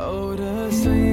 Go to sleep.